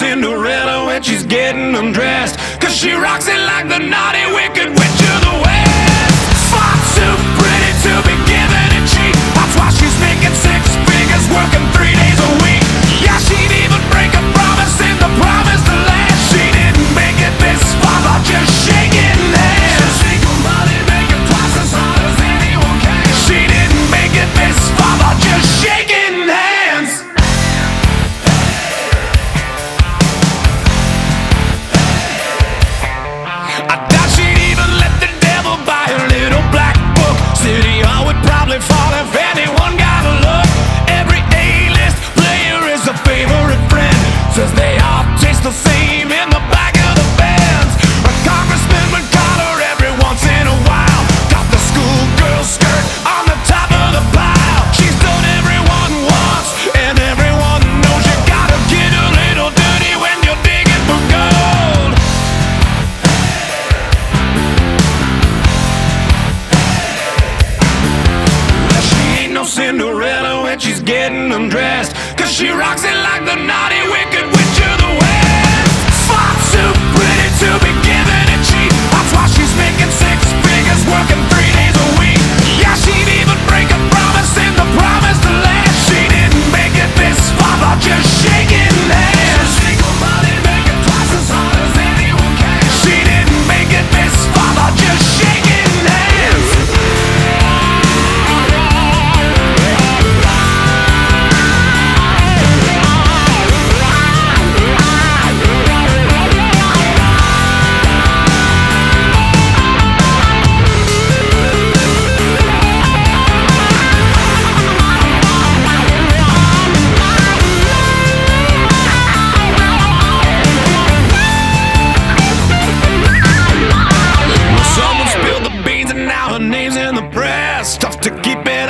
Cinderella when she's getting undressed. Cause she rocks it like the naughty wicked witch. She rocks it like the naughty wicked.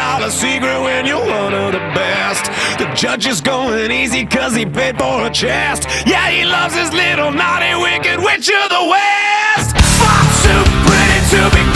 All a secret when you're one of the best. The judge is going easy cause he paid for a chest. Yeah, he loves his little naughty, wicked witch of the west. Far too pretty to be